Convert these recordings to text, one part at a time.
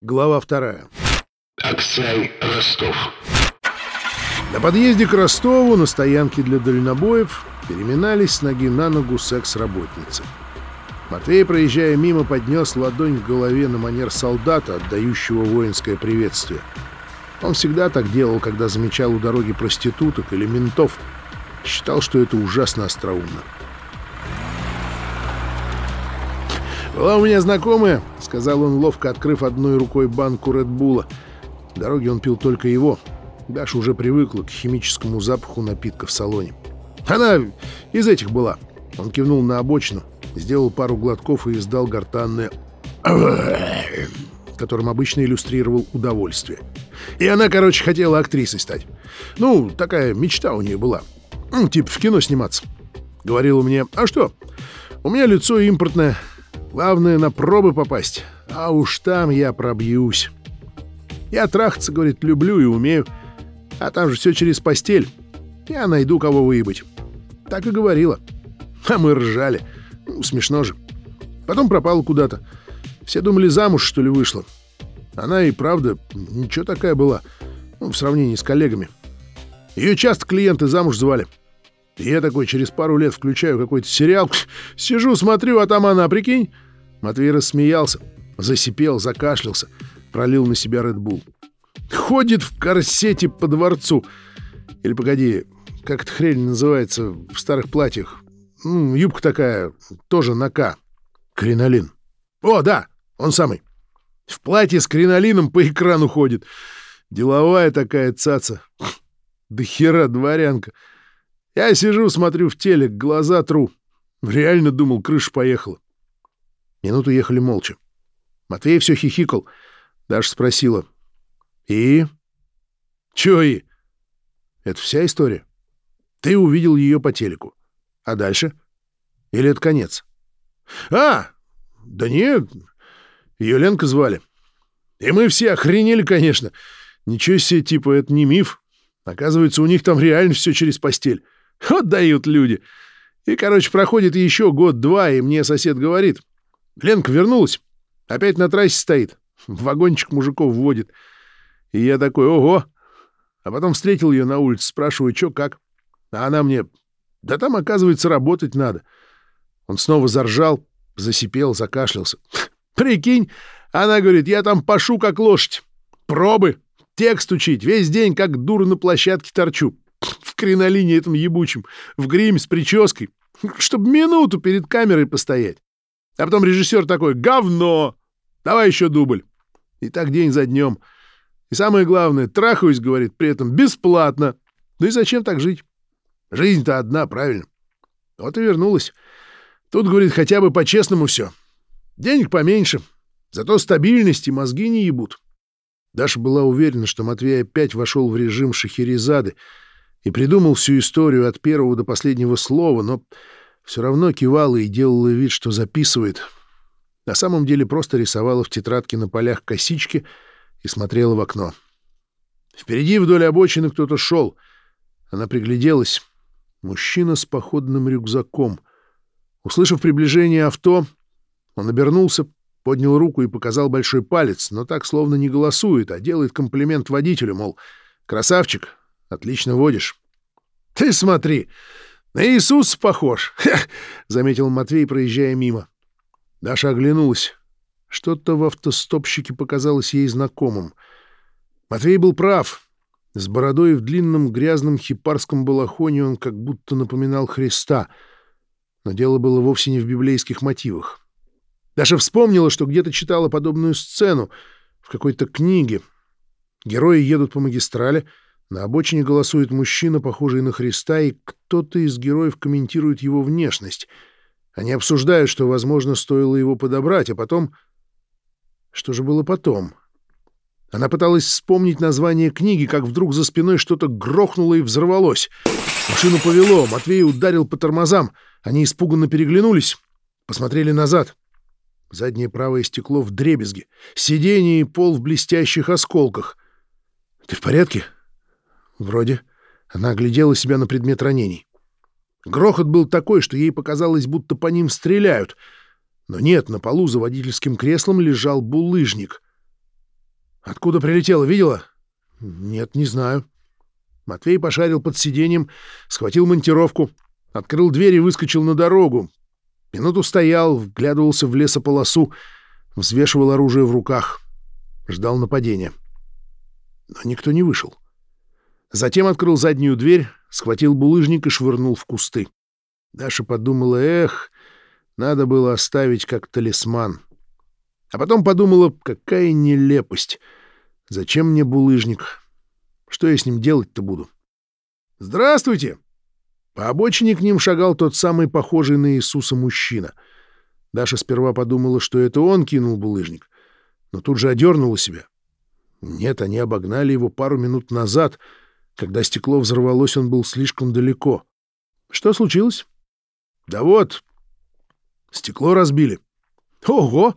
Глава вторая. Аксай Ростов. На подъезде к Ростову на стоянке для дальнобоев переминались с ноги на ногу секс-работницы. Матвей, проезжая мимо, поднес ладонь к голове на манер солдата, отдающего воинское приветствие. Он всегда так делал, когда замечал у дороги проституток или ментов. Считал, что это ужасно остроумно. «Была у меня знакомая», — сказал он, ловко открыв одной рукой банку Редбула. В дороге он пил только его. Даша уже привыкла к химическому запаху напитка в салоне. «Она из этих была». Он кивнул на обочину, сделал пару глотков и издал гортанное которым обычно иллюстрировал удовольствие. И она, короче, хотела актрисой стать. Ну, такая мечта у нее была. Типа в кино сниматься. Говорила мне, а что, у меня лицо импортное, Главное, на пробы попасть, а уж там я пробьюсь. Я трахаться, говорит, люблю и умею, а там же все через постель. Я найду кого выебать. Так и говорила. А мы ржали. Ну, смешно же. Потом пропала куда-то. Все думали, замуж, что ли, вышла. Она и правда ничего такая была, ну, в сравнении с коллегами. Ее часто клиенты замуж звали. Я такой через пару лет включаю какой-то сериал, сижу, смотрю, а там она, прикинь. Матвей рассмеялся, засипел, закашлялся, пролил на себя Редбул. Ходит в корсете по дворцу. Или, погоди, как эта хрень называется в старых платьях? Ну, юбка такая, тоже на К. Кринолин. О, да, он самый. В платье с кринолином по экрану ходит. Деловая такая цаца. Да хера дворянка. Я сижу, смотрю в телек, глаза тру. Реально думал, крыша поехала. Минуту ехали молча. Матвей все хихикал. Даша спросила. «И?» «Чё и?» «Это вся история. Ты увидел ее по телеку. А дальше? Или это конец?» «А! Да нет, ее Ленка звали. И мы все охренели, конечно. Ничего себе, типа, это не миф. Оказывается, у них там реально все через постель. Вот дают люди. И, короче, проходит еще год-два, и мне сосед говорит. Ленка вернулась. Опять на трассе стоит. Вагончик мужиков вводит. И я такой, ого! А потом встретил ее на улице, спрашиваю, что, как? А она мне, да там, оказывается, работать надо. Он снова заржал, засипел, закашлялся. Прикинь, она говорит, я там пашу как лошадь. Пробы, текст учить, весь день как дура на площадке торчу кринолине этом ебучем, в гриме с прической, чтобы минуту перед камерой постоять. А потом режиссер такой «Говно! Давай еще дубль!» И так день за днем. И самое главное, трахаюсь, говорит, при этом бесплатно. Ну и зачем так жить? Жизнь-то одна, правильно? Вот и вернулась. Тут, говорит, хотя бы по-честному все. Денег поменьше, зато стабильность и мозги не ебут. Даша была уверена, что Матвей опять вошел в режим Шахерезады, и придумал всю историю от первого до последнего слова, но все равно кивала и делала вид, что записывает. На самом деле просто рисовала в тетрадке на полях косички и смотрела в окно. Впереди вдоль обочины кто-то шел. Она пригляделась. Мужчина с походным рюкзаком. Услышав приближение авто, он обернулся, поднял руку и показал большой палец, но так словно не голосует, а делает комплимент водителю, мол, «Красавчик, Отлично водишь. — Ты смотри, на Иисус похож, — заметил Матвей, проезжая мимо. Даша оглянулась. Что-то в автостопщике показалось ей знакомым. Матвей был прав. С бородой в длинном грязном хипарском балахоне он как будто напоминал Христа. Но дело было вовсе не в библейских мотивах. Даша вспомнила, что где-то читала подобную сцену в какой-то книге. Герои едут по магистрали — на обочине голосует мужчина, похожий на Христа, и кто-то из героев комментирует его внешность. Они обсуждают, что, возможно, стоило его подобрать, а потом... Что же было потом? Она пыталась вспомнить название книги, как вдруг за спиной что-то грохнуло и взорвалось. Машину повело, Матвей ударил по тормозам. Они испуганно переглянулись, посмотрели назад. Заднее правое стекло в дребезге, сиденье и пол в блестящих осколках. «Ты в порядке?» Вроде. Она оглядела себя на предмет ранений. Грохот был такой, что ей показалось, будто по ним стреляют. Но нет, на полу за водительским креслом лежал булыжник. Откуда прилетела, видела? Нет, не знаю. Матвей пошарил под сиденьем, схватил монтировку, открыл дверь и выскочил на дорогу. Минуту стоял, вглядывался в лесополосу, взвешивал оружие в руках, ждал нападения. Но никто не вышел. Затем открыл заднюю дверь, схватил булыжник и швырнул в кусты. Даша подумала, эх, надо было оставить как талисман. А потом подумала, какая нелепость. Зачем мне булыжник? Что я с ним делать-то буду? «Здравствуйте!» По обочине к ним шагал тот самый похожий на Иисуса мужчина. Даша сперва подумала, что это он кинул булыжник, но тут же одернула себя. Нет, они обогнали его пару минут назад. Когда стекло взорвалось, он был слишком далеко. Что случилось? Да вот, стекло разбили. Ого!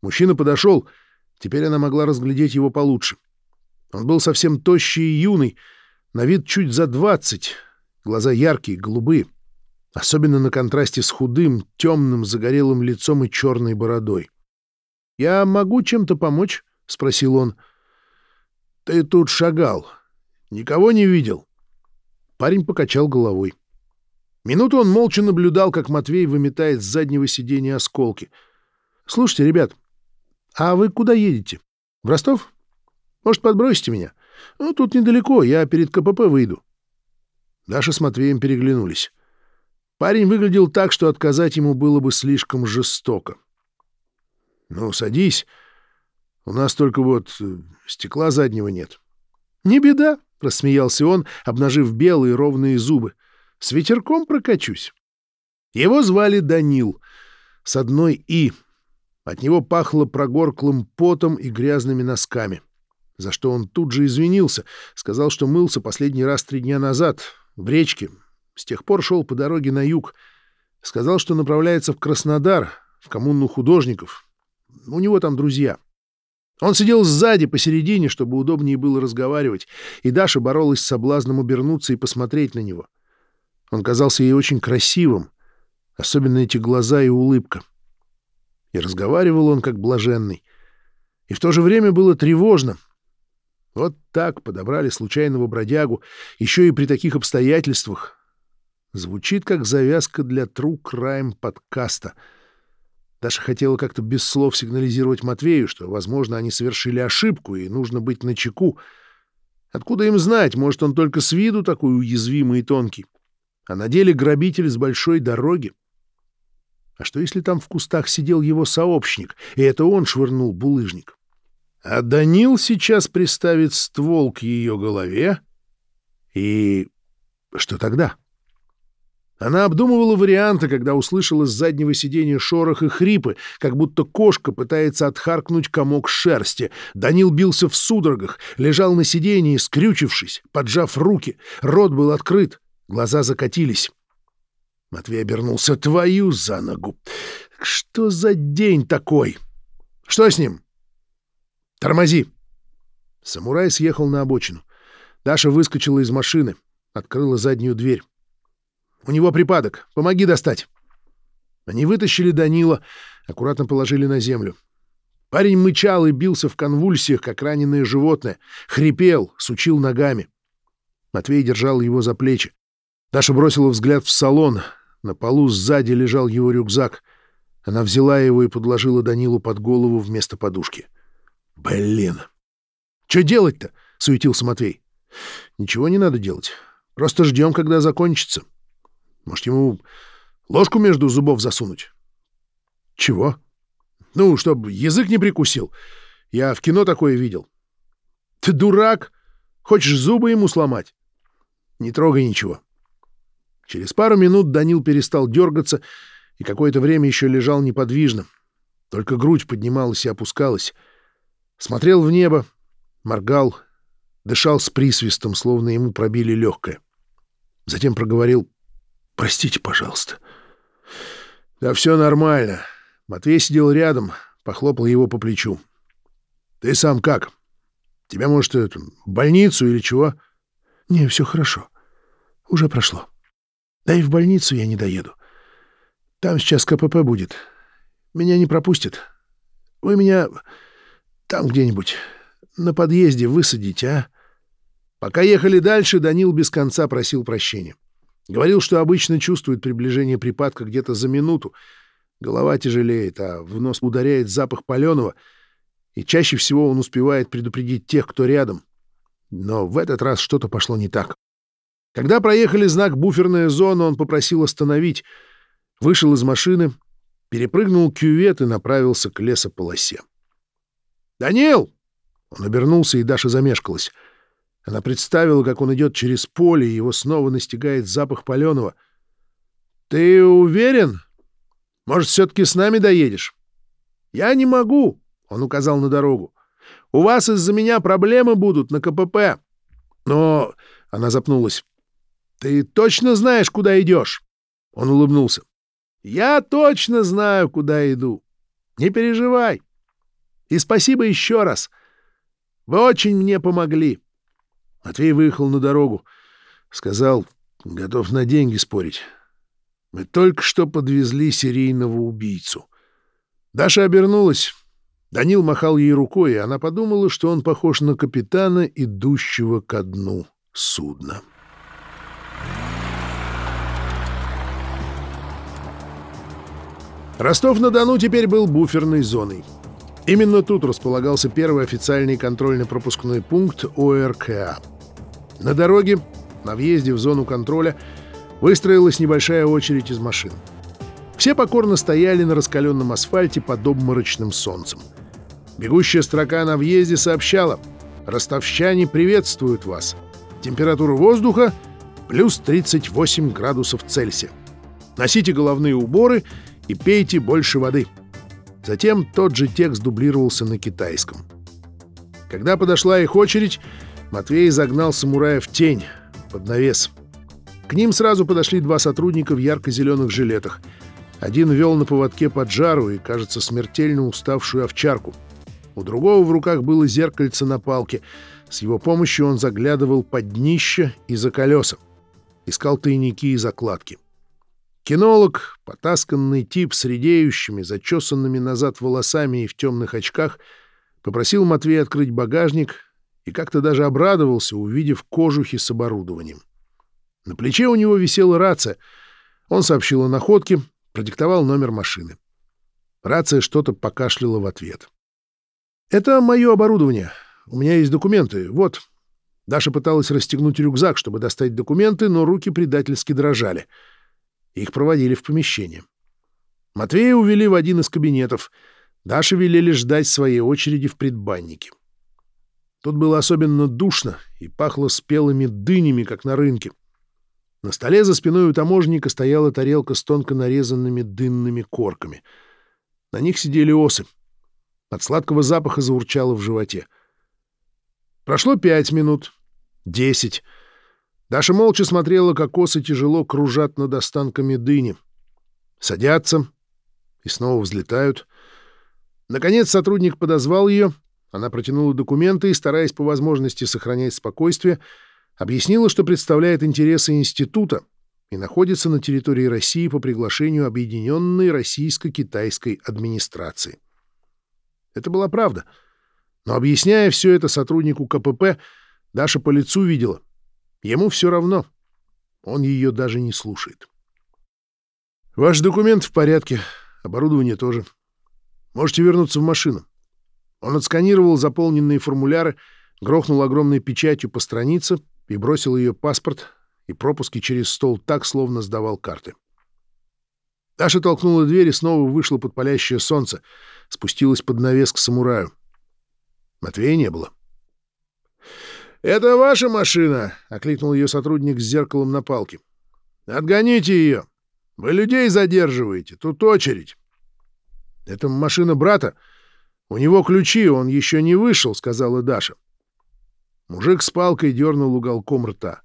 Мужчина подошел. Теперь она могла разглядеть его получше. Он был совсем тощий и юный, на вид чуть за двадцать, глаза яркие, голубые, особенно на контрасте с худым, темным, загорелым лицом и черной бородой. «Я могу чем-то помочь?» — спросил он. «Ты тут шагал. Никого не видел?» Парень покачал головой. Минуту он молча наблюдал, как Матвей выметает с заднего сиденья осколки. «Слушайте, ребят, а вы куда едете? В Ростов? Может, подбросите меня? Ну, тут недалеко, я перед КПП выйду». Даша с Матвеем переглянулись. Парень выглядел так, что отказать ему было бы слишком жестоко. «Ну, садись. У нас только вот э, стекла заднего нет». «Не беда», — рассмеялся он, обнажив белые ровные зубы. «С ветерком прокачусь». Его звали Данил, с одной «и». От него пахло прогорклым потом и грязными носками, за что он тут же извинился, сказал, что мылся последний раз три дня назад, в речке. С тех пор шел по дороге на юг. Сказал, что направляется в Краснодар, в коммуну художников. У него там друзья. Он сидел сзади, посередине, чтобы удобнее было разговаривать, и Даша боролась с соблазном обернуться и посмотреть на него. Он казался ей очень красивым, особенно эти глаза и улыбка. И разговаривал он как блаженный. И в то же время было тревожно. Вот так подобрали случайного бродягу, еще и при таких обстоятельствах. Звучит как завязка для True Crime подкаста — Даша хотела как-то без слов сигнализировать Матвею, что, возможно, они совершили ошибку и нужно быть начеку. Откуда им знать, может, он только с виду такой уязвимый и тонкий, а на деле грабитель с большой дороги? А что, если там в кустах сидел его сообщник, и это он швырнул булыжник? А Данил сейчас приставит ствол к ее голове, и что тогда? — она обдумывала варианты, когда услышала с заднего сиденья шорох и хрипы, как будто кошка пытается отхаркнуть комок шерсти. Данил бился в судорогах, лежал на сиденье, скрючившись, поджав руки. Рот был открыт, глаза закатились. Матвей обернулся. «Твою за ногу! Что за день такой? Что с ним?» «Тормози!» Самурай съехал на обочину. Даша выскочила из машины, открыла заднюю дверь. У него припадок. Помоги достать. Они вытащили Данила, аккуратно положили на землю. Парень мычал и бился в конвульсиях, как раненое животное. Хрипел, сучил ногами. Матвей держал его за плечи. Даша бросила взгляд в салон. На полу сзади лежал его рюкзак. Она взяла его и подложила Данилу под голову вместо подушки. «Блин! Что делать-то?» — суетился Матвей. «Ничего не надо делать. Просто ждем, когда закончится». Может, ему ложку между зубов засунуть? Чего? Ну, чтобы язык не прикусил. Я в кино такое видел. Ты дурак? Хочешь зубы ему сломать? Не трогай ничего. Через пару минут Данил перестал дергаться и какое-то время еще лежал неподвижно. Только грудь поднималась и опускалась. Смотрел в небо, моргал, дышал с присвистом, словно ему пробили легкое. Затем проговорил Простите, пожалуйста. Да все нормально. Матвей сидел рядом, похлопал его по плечу. Ты сам как? Тебя, может, это, в больницу или чего? Не, все хорошо. Уже прошло. Да и в больницу я не доеду. Там сейчас КПП будет. Меня не пропустят. Вы меня там где-нибудь на подъезде высадить, а?» Пока ехали дальше, Данил без конца просил прощения. Говорил, что обычно чувствует приближение припадка где-то за минуту. Голова тяжелеет, а в нос ударяет запах паленого, и чаще всего он успевает предупредить тех, кто рядом. Но в этот раз что-то пошло не так. Когда проехали знак «Буферная зона», он попросил остановить, вышел из машины, перепрыгнул кювет и направился к лесополосе. «Данил!» Он обернулся, и Даша замешкалась — она представила, как он идет через поле, и его снова настигает запах паленого. «Ты уверен? Может, все-таки с нами доедешь?» «Я не могу», — он указал на дорогу. «У вас из-за меня проблемы будут на КПП». «Но...» — она запнулась. «Ты точно знаешь, куда идешь?» Он улыбнулся. «Я точно знаю, куда иду. Не переживай. И спасибо еще раз. Вы очень мне помогли». Матвей выехал на дорогу. Сказал, готов на деньги спорить. Мы только что подвезли серийного убийцу. Даша обернулась. Данил махал ей рукой, и она подумала, что он похож на капитана, идущего ко дну судна. Ростов-на-Дону теперь был буферной зоной. Именно тут располагался первый официальный контрольно-пропускной пункт ОРКА — на дороге, на въезде в зону контроля, выстроилась небольшая очередь из машин. Все покорно стояли на раскаленном асфальте под обморочным солнцем. Бегущая строка на въезде сообщала «Ростовщане приветствуют вас. Температура воздуха — плюс 38 градусов Цельсия. Носите головные уборы и пейте больше воды». Затем тот же текст дублировался на китайском. Когда подошла их очередь, Матвей загнал самурая в тень, под навес. К ним сразу подошли два сотрудника в ярко-зеленых жилетах. Один вел на поводке поджару и, кажется, смертельно уставшую овчарку. У другого в руках было зеркальце на палке. С его помощью он заглядывал под днище и за колеса. Искал тайники и закладки. Кинолог, потасканный тип с редеющими, зачесанными назад волосами и в темных очках, попросил Матвея открыть багажник и как-то даже обрадовался, увидев кожухи с оборудованием. На плече у него висела рация. Он сообщил о находке, продиктовал номер машины. Рация что-то покашляла в ответ. «Это мое оборудование. У меня есть документы. Вот». Даша пыталась расстегнуть рюкзак, чтобы достать документы, но руки предательски дрожали. Их проводили в помещение. Матвея увели в один из кабинетов. Даше велели ждать своей очереди в предбаннике. Тут было особенно душно и пахло спелыми дынями, как на рынке. На столе за спиной у таможенника стояла тарелка с тонко нарезанными дынными корками. На них сидели осы. От сладкого запаха заурчало в животе. Прошло пять минут, десять. Даша молча смотрела, как осы тяжело кружат над останками дыни. Садятся и снова взлетают. Наконец сотрудник подозвал ее — она протянула документы и, стараясь по возможности сохранять спокойствие, объяснила, что представляет интересы института и находится на территории России по приглашению Объединенной Российско-Китайской администрации. Это была правда. Но объясняя все это сотруднику КПП, Даша по лицу видела. Ему все равно. Он ее даже не слушает. «Ваш документ в порядке, оборудование тоже. Можете вернуться в машину. Он отсканировал заполненные формуляры, грохнул огромной печатью по странице и бросил ее паспорт и пропуски через стол так, словно сдавал карты. Даша толкнула дверь и снова вышла под палящее солнце, спустилась под навес к самураю. Матвея не было. «Это ваша машина!» — окликнул ее сотрудник с зеркалом на палке. «Отгоните ее! Вы людей задерживаете, тут очередь!» «Это машина брата!» «У него ключи, он еще не вышел», — сказала Даша. Мужик с палкой дернул уголком рта.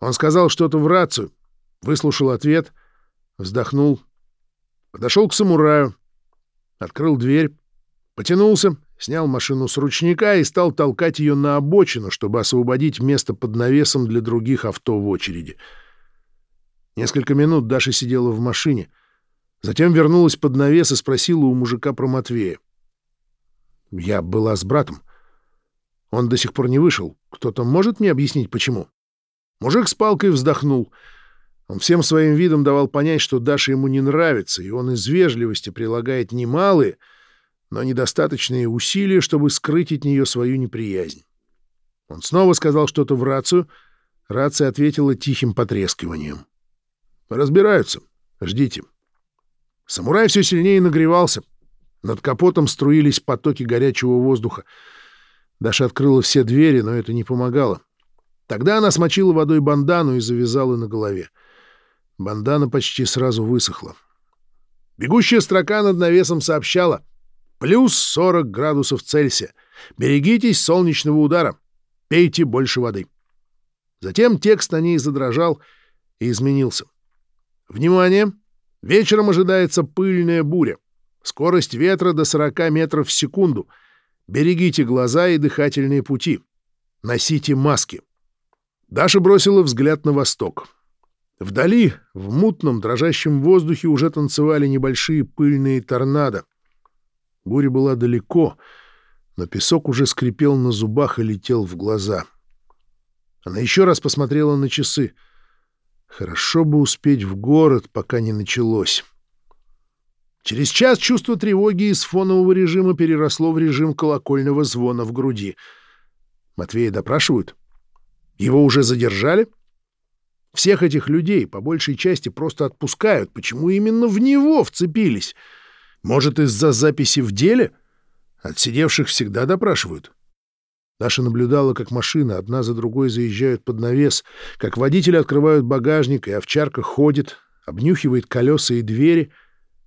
Он сказал что-то в рацию, выслушал ответ, вздохнул, подошел к самураю, открыл дверь, потянулся, снял машину с ручника и стал толкать ее на обочину, чтобы освободить место под навесом для других авто в очереди. Несколько минут Даша сидела в машине, затем вернулась под навес и спросила у мужика про Матвея. Я была с братом. Он до сих пор не вышел. Кто-то может мне объяснить, почему? Мужик с палкой вздохнул. Он всем своим видом давал понять, что Даша ему не нравится, и он из вежливости прилагает немалые, но недостаточные усилия, чтобы скрыть от нее свою неприязнь. Он снова сказал что-то в рацию. Рация ответила тихим потрескиванием. «Разбираются. Ждите». Самурай все сильнее нагревался. Над капотом струились потоки горячего воздуха. Даша открыла все двери, но это не помогало. Тогда она смочила водой бандану и завязала на голове. Бандана почти сразу высохла. Бегущая строка над навесом сообщала «Плюс 40 градусов Цельсия. Берегитесь солнечного удара. Пейте больше воды». Затем текст на ней задрожал и изменился. «Внимание! Вечером ожидается пыльная буря. Скорость ветра до 40 метров в секунду. Берегите глаза и дыхательные пути. Носите маски». Даша бросила взгляд на восток. Вдали, в мутном, дрожащем воздухе уже танцевали небольшие пыльные торнадо. Буря была далеко, но песок уже скрипел на зубах и летел в глаза. Она еще раз посмотрела на часы. Хорошо бы успеть в город, пока не началось. Через час чувство тревоги из фонового режима переросло в режим колокольного звона в груди. Матвея допрашивают? Его уже задержали? Всех этих людей по большей части просто отпускают. Почему именно в него вцепились? Может, из-за записи в деле? Отсидевших всегда допрашивают. Даша наблюдала, как машины одна за другой заезжают под навес, как водители открывают багажник, и овчарка ходит, обнюхивает колеса и двери,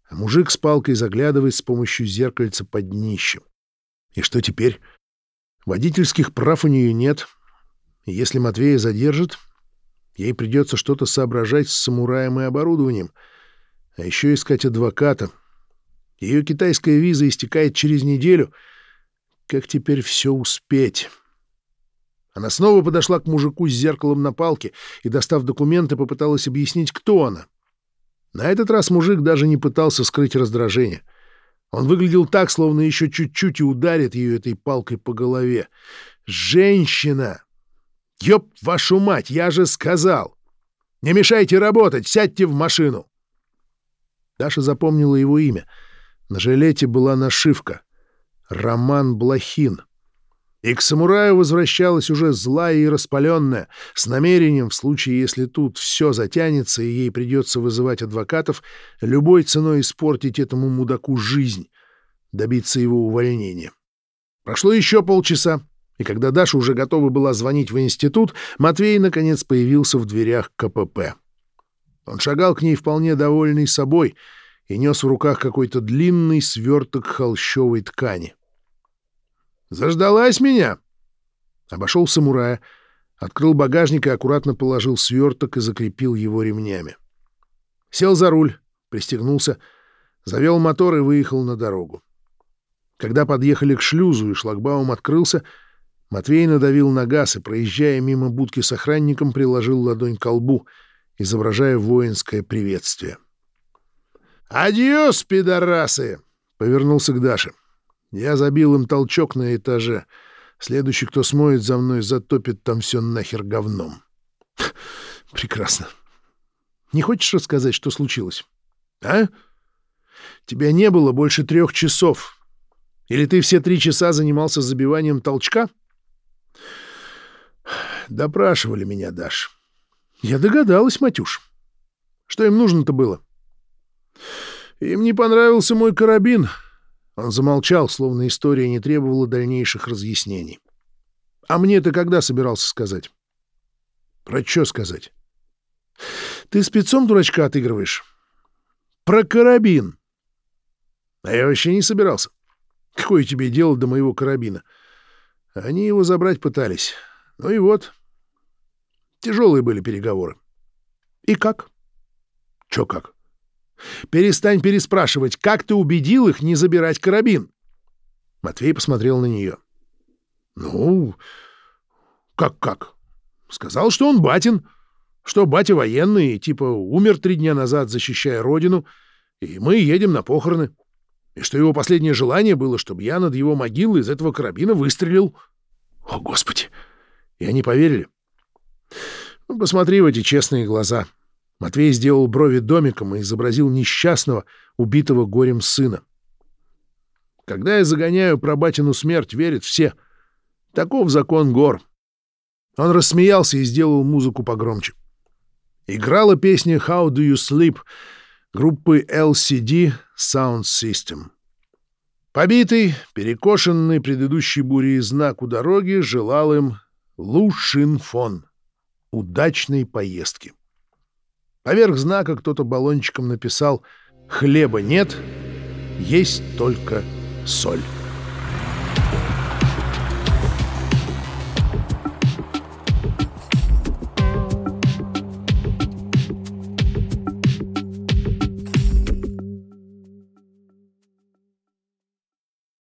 а мужик с палкой заглядывает с помощью зеркальца под днищем. И что теперь? Водительских прав у нее нет. И если Матвея задержат, Ей придется что-то соображать с самураем и оборудованием, а еще искать адвоката. Ее китайская виза истекает через неделю. Как теперь все успеть? Она снова подошла к мужику с зеркалом на палке и, достав документы, попыталась объяснить, кто она. На этот раз мужик даже не пытался скрыть раздражение. Он выглядел так, словно еще чуть-чуть и ударит ее этой палкой по голове. «Женщина! «Ёб вашу мать, я же сказал! Не мешайте работать, сядьте в машину!» Даша запомнила его имя. На жилете была нашивка «Роман Блохин». И к самураю возвращалась уже злая и распаленная, с намерением, в случае, если тут все затянется и ей придется вызывать адвокатов, любой ценой испортить этому мудаку жизнь, добиться его увольнения. Прошло еще полчаса. И когда Даша уже готова была звонить в институт, Матвей, наконец, появился в дверях КПП. Он шагал к ней вполне довольный собой и нес в руках какой-то длинный сверток холщовой ткани. «Заждалась меня?» Обошел самурая, открыл багажник и аккуратно положил сверток и закрепил его ремнями. Сел за руль, пристегнулся, завел мотор и выехал на дорогу. Когда подъехали к шлюзу и шлагбаум открылся, Матвей надавил на газ и, проезжая мимо будки с охранником, приложил ладонь к колбу, изображая воинское приветствие. «Адьос, пидорасы!» — повернулся к Даше. Я забил им толчок на этаже. Следующий, кто смоет за мной, затопит там все нахер говном. Прекрасно. Не хочешь рассказать, что случилось? А? Тебя не было больше трех часов. Или ты все три часа занимался забиванием толчка? Допрашивали меня, Даш. Я догадалась, Матюш. Что им нужно-то было? Им не понравился мой карабин. Он замолчал, словно история не требовала дальнейших разъяснений. А мне ты когда собирался сказать? Про что сказать? Ты спецом дурачка отыгрываешь? Про карабин. А я вообще не собирался. Какое тебе дело до моего карабина? Они его забрать пытались. Ну и вот, Тяжелые были переговоры. И как? Чё как? Перестань переспрашивать, как ты убедил их не забирать карабин? Матвей посмотрел на нее. Ну, как-как? Сказал, что он батин, что батя военный, и типа умер три дня назад, защищая родину, и мы едем на похороны, и что его последнее желание было, чтобы я над его могилой из этого карабина выстрелил. О, Господи! И они поверили? Ну, посмотри в эти честные глаза. Матвей сделал брови домиком и изобразил несчастного, убитого горем сына. Когда я загоняю про батину смерть, верят все. Таков закон гор. Он рассмеялся и сделал музыку погромче. Играла песня «How do you sleep» группы LCD Sound System. Побитый, перекошенный предыдущей бурей знак у дороги желал им Лу Шин Фон удачной поездки. Поверх знака кто-то баллончиком написал «Хлеба нет, есть только соль».